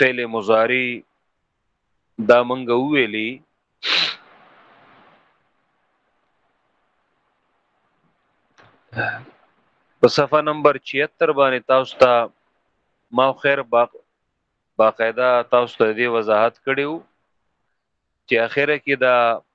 فعل مضارع دا منګه ویلی په صفه نمبر 76 باندې تاسو ته ما خیر باق باقاعده تاسو ته دی وضاحت کړیو چې اخره کې دا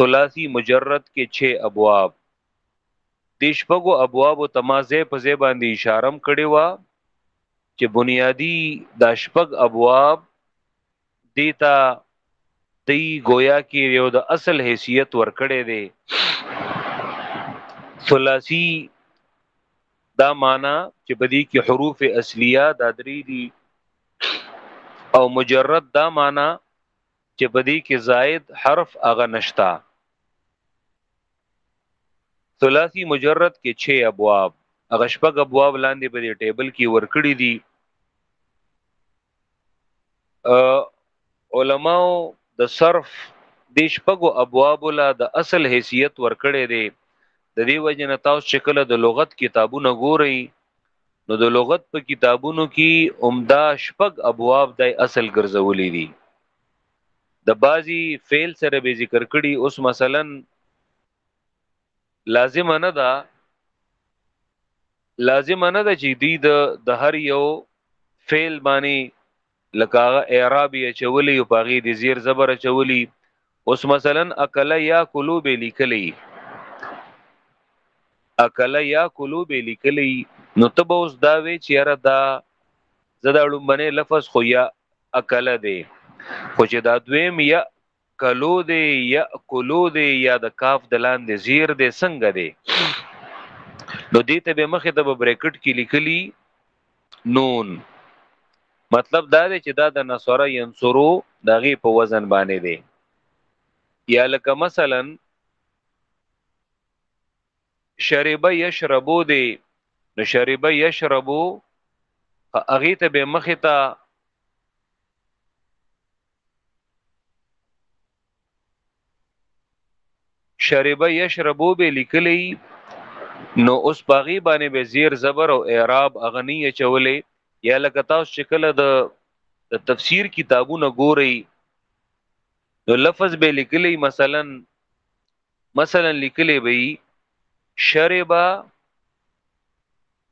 ثلاثی مجرد کې 6 ابواب د شپږو ابواب تمازه په ځای باندې اشاره کړې و چې بنیادی د شپږ ابواب دیتا دی گویا کې یو د اصل حیثیت ورکړې دی ثلاثی دا معنا چې په دې کې حروف اصلیه دا درې دي او مجرد دا معنا چې په دې کې زائد حرف هغه نشتا ثلاثي مجرد کې 6 ابواب هغه شپږ ابواب لاندې په دې ټیبل کې ورکړي دي علماو د صرف د شپږو ابواب لا د اصل حیثیت ورکړي دي د دې وجه نه تاسو چې کله د لغت کتابونه ګورئ نو د لغت په کتابونو کې عمده شپږ ابواب د اصل ګرځولې دي د بازي فعل سره به ذکر کړي اوس مثلا لازم نه ده لازم نه ده چې دی د د هر یو فعل باندې لکه هغه اعراب یې چولی او پاغي د زیر زبر چولی اوس مثلا اکل یا کلو به لیکلی اکل یا کلو به لیکلی نو تب اوس دا وی چې را دا زدا لومبنه لفظ خو یا اکل دی خو چې دا دویم یا کلو دی یا کلو دی یا د کاف د لاندې زیر دی څنګه دی نو دې ته به مخه ته به بریکټ کې لیکلی نون مطلب دا دی چې دا د نصره ينصرو دغه په وزن باندې دی یا لکه مثلا شربه یشربو دی نو شربه یشربو هغه ته به مخه ته شرب یشربو به لیکلی نو اوس باغی باندې به زیر زبر او اعراب اغنی چولې یا لکه تاسو چې کله د د تفسیر کتابونه ګوري نو لفظ به لیکلی مثلا مثلا لیکلی به شربا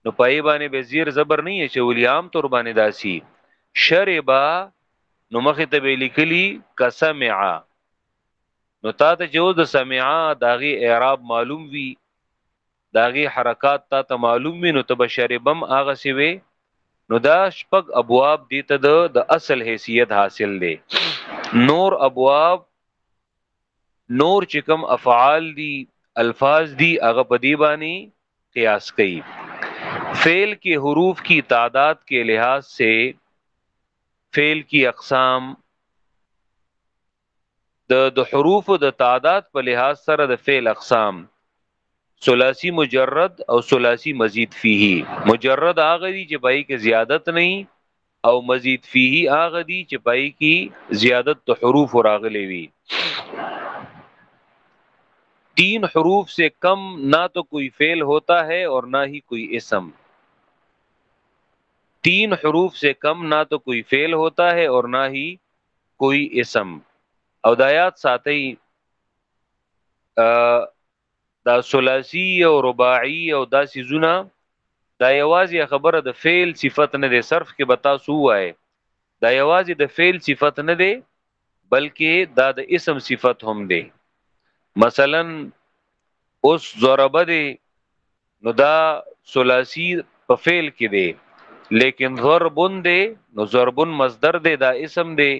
نو پای باندې به زیر زبر نه چولی عام طور باندې داسی شربا نو مخه ته به لیکلی کسمعا نو تا ته جو د سمعا داغي اعراب معلوم وی داغي حرکات تا ته معلوم وی نو تب شربم اغه سی وی نو دا شپږ ابواب دي ته د اصل حیثیت حاصل دي نور ابواب نور چې کوم افعال دي الفاظ دي هغه په دی باندې قیاس کوي فعل کې حروف کی تعداد کې لحاظ سے فعل کی اقسام د د حروف د تعداد په لحاظ سره د فعل اقسام ثلاثی مجرد او ثلاثی مزید فيه مجرد هغه دي چې پای کې زیادت نه او مزید فيه هغه دي چې پای کې زیادت ته حروف راغلي وي تین حروف سے کم نہ تو کوئی فعل ہوتا ہے اور نہ ہی کوئی اسم تین حروف سے کم نہ تو کوئی فعل ہوتا ہے اور نہ ہی کوئی اسم او دایات ساتي دا ثلاثي او رباعي او دا سيزونه دا یوازې خبره د فعل صفت نه دی صرف کې به تاسو وایي دا یوازې د فعل صفت نه دی بلکې دا د اسم صفت هم دی مثلا اوس ضربه دی نو دا ثلاثي په فعل کې دی لیکن ضربن دی نو ضربن مصدر دی دا اسم دی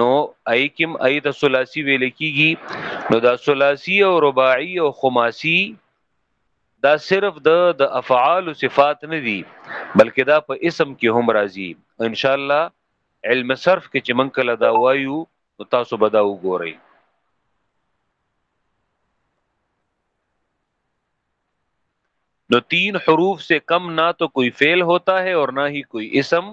نو ای کیم ای د ثلاثی ویل کیږي نو دا ثلاثی او رباعی او خماسی دا صرف د د افعال او صفات نه دي بلکې دا په اسم کې هم راځي ان شاء الله علم صرف کې چې من کله دا وایو نو تاسو به دا وګورئ نو تین حروف سے کم نہ تو کوئی فعل ہوتا ہے اور نہ ہی کوئی اسم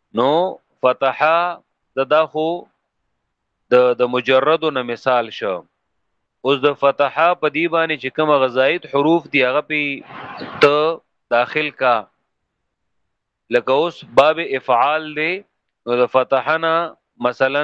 نو فتح د داخو د د مجرد نه مثال شو اوس د فتح په دی باندې چې کوم غزاید حروف دی هغه پی ته داخل کا لکه اوس باب افعال دی نو د فتحنا مثلا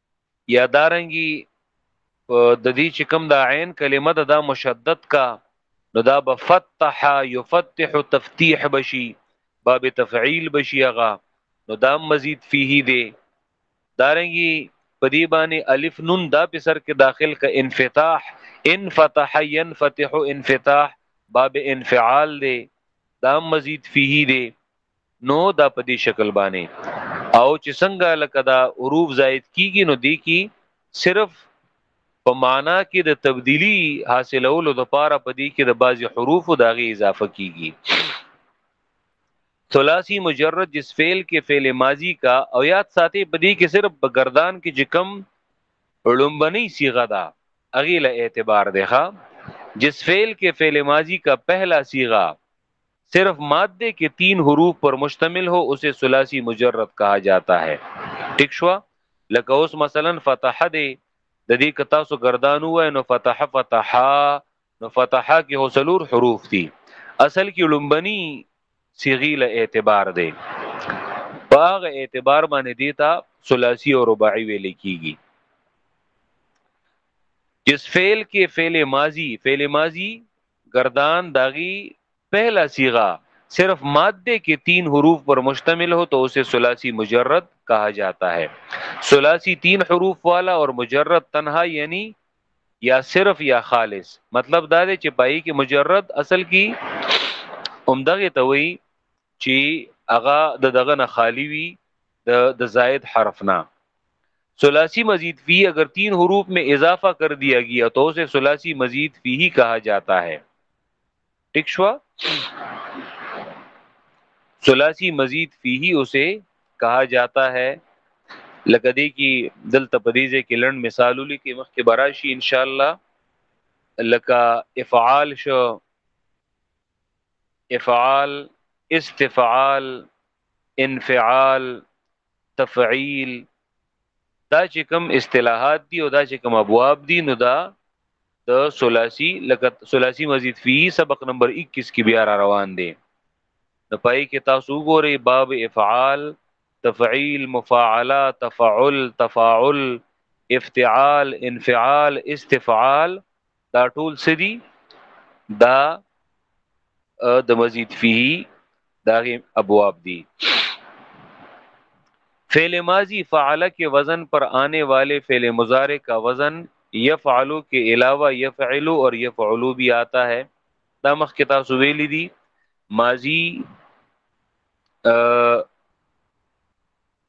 یا دارنګي د دې چې کوم د عین کلمه ده دا مشدد کا نو دا به فتح یفتح تفتیح بشي باب تفعیل بشي هغه نو دا مزید فيه دی دارنګي په دې باندې الف نون دا په سر کې داخل ک انفتاح انفتح ينفتح انفتاح باب انفعال دی دا مزید فيه دی نو دا په دې شکل باندې او چې څنګه لکه دا حروف زائد کیږي نو دی کی صرف په معنا کې د تبدیلی حاصلولو د پاره په دې کې د بعضی حروف او داغه اضافه کیږي ثلاثی مجرد جس فعل کې فعل ماضی کا او یاد ساتي په دې کې صرف په گردان کې چې کم لومبنی صيغه ده اغه له اعتبار دی ښا جس فعل کې فعل ماضی کا پہلا صيغه صرف ماده کې تین حروف پر مشتمل هو اسے ثلاثی مجرد کہا جاتا ہے ٹھیک شو لکه اوس مثلا فتح دی د دې کتا سو گردانو وای نو فتح فتح نو فتح کې هو سلور حروف دي اصل کې لومبني صيغي له اعتبار دی باغ اعتبار باندې دیتا ثلاثی او رباعی ویل کیږي جس فعل کې فعل ماضی فعل ماضی گردان داغي پہلا صیغہ صرف مادے کے تین حروف پر مشتمل ہو تو اسے سلاسی مجرد کہا جاتا ہے سلاسی تین حروف والا اور مجرد تنہا یعنی یا صرف یا خالص مطلب دا دی چې پای کې مجرد اصل کې عمدغه ته وی چې هغه د دغه نه خالی وي د د زائد حرف نه ثلاثی مزید فی اگر تین حروف میں اضافہ کر دیا گیا تو اسے ثلاثی مزید فی ہی کہا جاتا ہے ٹک شوا ثلاثی مزید فی ہی اسے کہا جاتا ہے لگدے کی دل تپدیزے کے لن مثال علی کے مخ کے براشی انشاءاللہ لکا افعال شو افعال شو استفعال انفعال تفعیل دا چې کوم اصطلاحات دي او دا چې کوم ابواب دي نو دا د ثلاثي لکه ثلاثي مزید فی سبق نمبر 21 کې بیا را روان دي د پای کې تاسو ګورئ باب افعال تفعیل مفاعله تفعل تفاعل افتعال انفعال استفعال دا ټول سدي دا د مزید فيه دا ابواب دي فعل ماضی فعل کے وزن پر آنے والے فعل مضارع کا وزن یفعلو کے علاوہ یفعلو اور یفعلو بھی آتا ہے دا مخ کتاب سویلی دی ماضی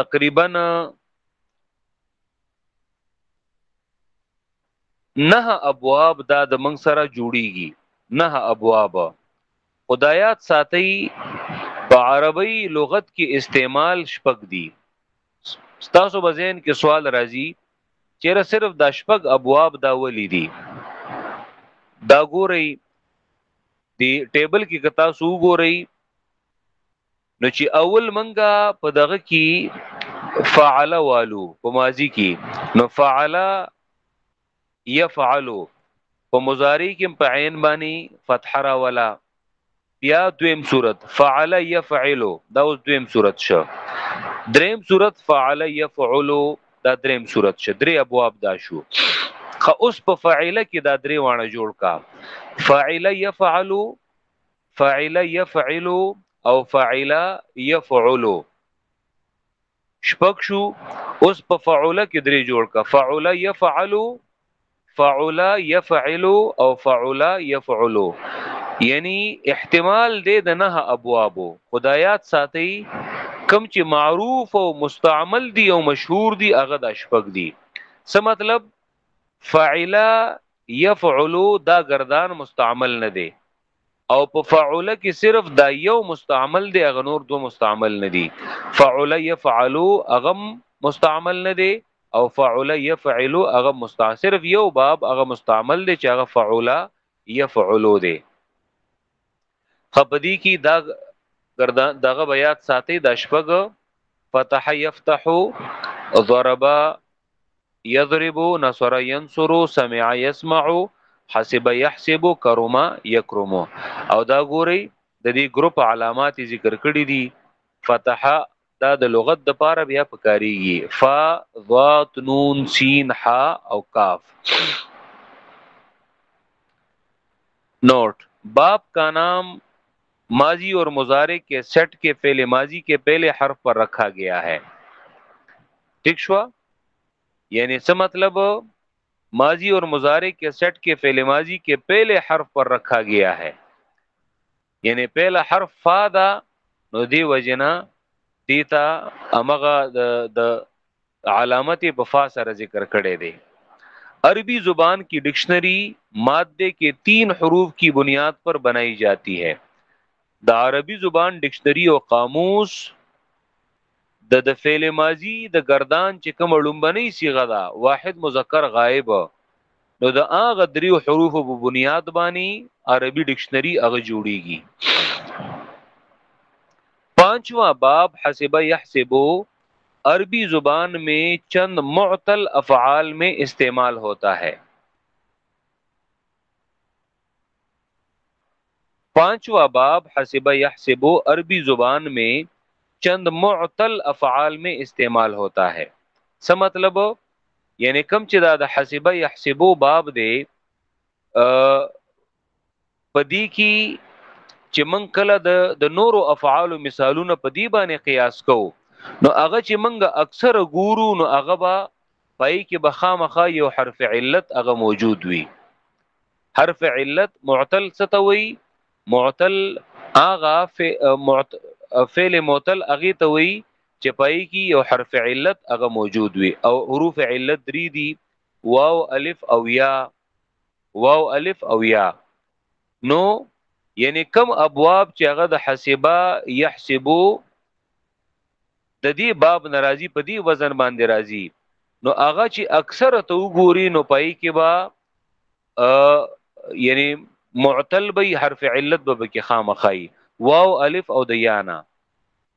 تقریبا نه ابواب دا د موږ سره جوړیږي نه ابواب خدایات ساتي په عربی لغت کې استعمال شپږ دي ستاسو بزین کې سوال راځي چیرې صرف د شپږ ابواب دا ولې دي دا ګورئ دی ټیبل کې کتا سو ګورئ نو چې اول منګه په دغه کې فعل والو په ماضی کې نو فعل يفعل په مضارع کې په عین باندې فتح را ولا بیا دویم صورت فعل يفعل دا اوس دویم صورت شو دریم صورت فعل يفعل دا دریم صورت شو درې ابواب دا شو خو اوس په فاعله کې دا درې وانه جوړ کا فاعل يفعل فعل يفعل او فعل يفعل شپک شو اوس په فعل کې درې جوړ کا فعل يفعل فعل يفعل او فعل يفعل یعنی احتمال دې د نه ابواب خدایات ساتي کم چې معروف او مستعمل دي او مشهور دي هغه د شپک دي څه مطلب فعل يفعل دا گردان مستعمل نه دي او په فعل کې صرف دا یو مستعمل دی هغه نور دو مستعمل نه دی فعل يفعلو هغه مستعمل نه دی او فعل يفعلو هغه مستعمل صرف یو باب هغه مستعمل دی چې هغه فعل يفعلو دی خپدی کی دا ګردان دغه بیات ساتي د شپګ فتح یفتح ضربا یضرب نصر ينصر سمع يسمع حسب يحسب کرم يكرم او دا ګوري د دې ګروپ علامات ذکر کړی دي فتح دا د لغت د پاره بیا پکاريږي ف ضاد نون سین ح او کاف نوٹ باپ کا نام ماضی اور مضارع کے سیٹ کے پہلے ماضی کے پہلے حرف پر رکھا گیا ہے ٹھیک شوا یعنی اس مطلب ماضی اور مظاہرے کے سیٹ کے فعل ماضی کے پہلے حرف پر رکھا گیا ہے یعنی پہلا حرف حرفا دا دا علامت یې په فا سره ذکر کړی دی عربی زبان کی ڈکشنری ماده کې تین حروف کی بنیاد پر بنائی جاتی ہے د عربی زبان ډکشنری او قاموس د د فعل ماضی د گردان چې کوم لومبنی صيغه ده واحد مذکر غائب نو د هغه دریو حروف په بنیاد باندې عربي ډکشنری هغه جوړیږي پنځوا باب حسب يحسبو عربی زبان میں چند معطل افعال میں استعمال ہوتا ہے پانچواں باب حسب یحسب عربی زبان میں چند معطل افعال میں استعمال ہوتا ہے سم مطلب یعنی کم چدا دا حسب یحسب باب دے په دې کې چې من کله د د نورو افعال مثالونه په دې باندې قیاس کو نو هغه چې منګه اکثر ګورو نو هغه به پای کې به خامخا یو حرف علت هغه موجود وي حرف علت معتل ستوي معتل اغا فعل معتل اغي توي چې پای کې یو حرف علت هغه موجود وي او حروف علت درې دي واو الف او یا واو الف او یا نو یعنی کم ابواب چې هغه د حسبا یحسبو د دې باب ناراضي په دې وزن باندې راضي نو هغه چې اکثر ته وګوري نو پای کې با یعنی معتل به حرف علت به کې خامخای واو الف او د یانا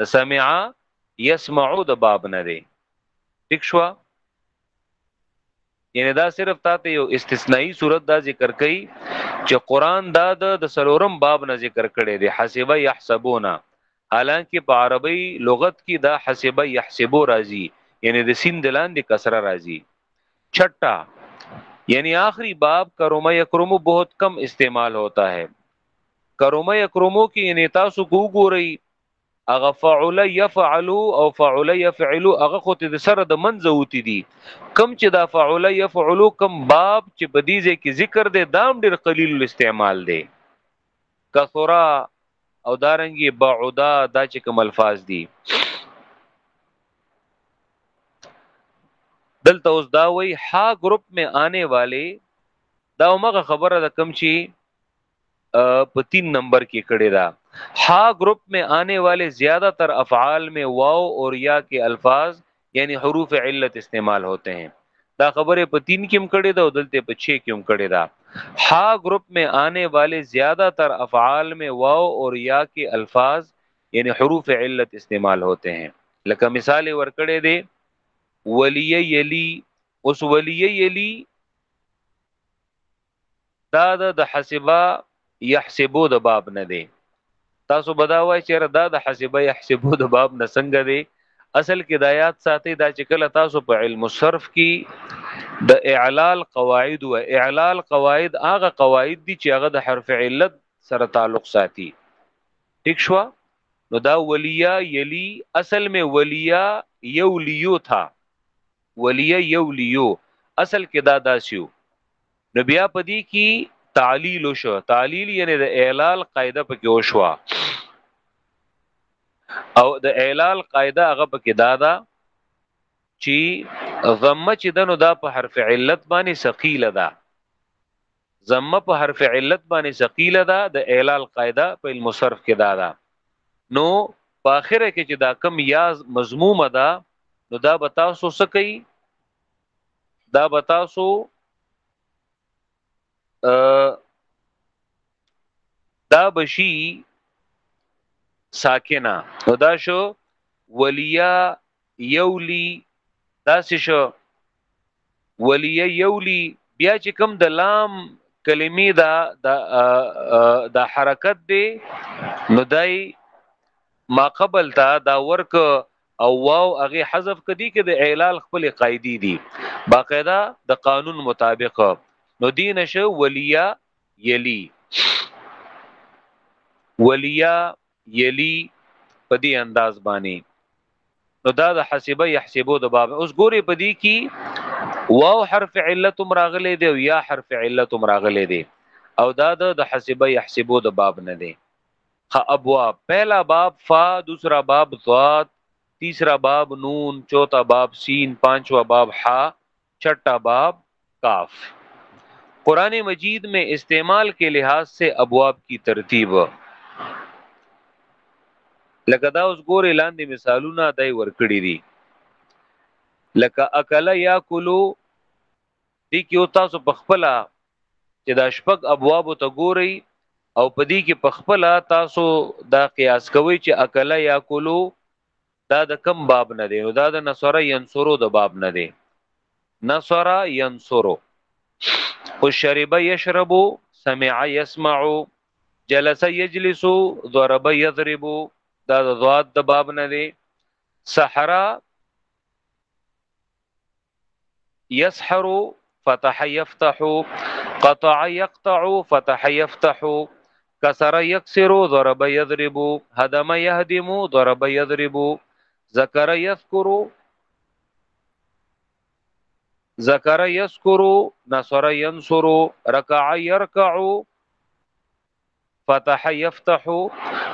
د سمعا يسمعو د باب نه دی ټیک شو یعنی دا صرف تاته یو استثنایی صورت دا ذکر کړي چې قران دا د سلورم باب نه ذکر کړي دی حسبه يحسبونا حالانکه په عربی لغت کې دا حسبه يحسبو راځي یعنی د سین دلان د کسره راځي چھٹا یعنی آخری باب کرومه یکرمو بہت کم استعمال ہوتا ہے کرومه یکرمو کې یعنی تاسو کو ګورئ هغه فعل يفعل او فعل يفعل هغه خو ته سره د منځه وتی دي کم چې دا فعل يفعل کم باب چې بدیزه کې ذکر دی دام ډیر قلیل استعمال دی کثرا او دارنګي بعدا دا چې کوم الفاظ دي دلته اوس دا وای ها گروپ میں آنے والے دا مغه خبره د کم چی په تین نمبر کې کړی دا ها گروپ میں آنے والے زیادہ تر افعال میں واو اور یا کے الفاظ یعنی حروف علت استعمال ہوتے ہیں دا خبره په 3 کې هم کړې ده او دلته په 6 کې هم کړې ده ها گروپ میں آنے والے زیادہ تر افعال میں واو اور یا کے الفاظ یعنی حروف علت استعمال ہوتے ہیں لکه مثال ور کړې دي ولی یلی اوس ولی یلی دا د د حسبا يحسبو د باب نه دی تاسو بدا وای چې دا د حسبا يحسبو د باب نه څنګه دی اصل کې د آیات ساتي دا چې کله تاسو په علم الصرف کې د اعلال قواعد او اعلال قواعد هغه قواعد دي چې هغه د حرف علت سره تعلق ساتي ٹھیک شو نو دا ولیا یلی اصل میں ولیا یو لیو تھا ولیا یو لیو اصل کې دا داسیو نو بیا په دې کې تعلیل شو تعلیل یعنی د اعلال قاعده په کې وشوه او د اعلال قاعده هغه په کې دادا چې ضمه چې دنو دا په حرف علت باندې ثقيله ده ضمه په حرف علت باندې ثقيله ده د اعلال قاعده په علم صرف کې دادا نو په اخره کې چې دا کم یا مضمومه ده نو دا به تاسو څه کوي دا به تاسو دا بشي ساکنه نو دا شو ولیا یولی دا شو ولیا یولی بیا چې کوم د لام کلمې دا د د حرکت دی نو دای ما قبل تا دا ورک او واو هغه حذف کدي کې د اعلال خپل قاعده دي باقاعده د قانون مطابق نو دین شو ولیا یلی ولیا یلی په دې انداز باندې نو دا د حسبه يحسبو د باب اوس ګوري په دې کې واو حرف علت مراغله دی او یا حرف علت مراغله دی او دا د حسبه يحسبو د باب نه دی خ ابواب پہلا باب فا دوسرا باب ضاد تیسرا باب نون چوتھا باب سین پانچواں باب حا چھٹا باب کاف قرآن مجید میں استعمال کے لحاظ سے ابواب کی ترتیب لکه دا اوس ګورې لاندې مثالونه دای ورکړي دي لکه اکل یاکلو دې کې او تاسو په خپل چې دا شپږ ابواب ته ګوري او په دې کې په خپل تاسو دا قیاس کوي چې اکل یا کولو دا د کم باب نه دی نو دا د نصره ينصرو د باب نه دی نصره ينصرو او شرب يشرب سمع يسمع جلس يجلس ضرب يضرب دا د ضاد د باب نه دی صحرا يسحر فتح يفتح قطع يقطع فتح يفتح كسر يكسر ضرب يضرب هدم يهدم ضرب يضرب ذكر يذكر ذكر يذكر نصر ينصر ركع يركع فتح یفتح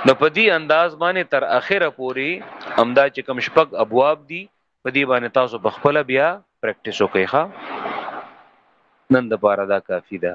نو په دې انداز باندې تر اخره پوري همدا چې کوم شپږ ابواب دي په دې باندې تاسو په خپل بیا پریکټیس وکړئ ښا نن د پاره دا کافی ده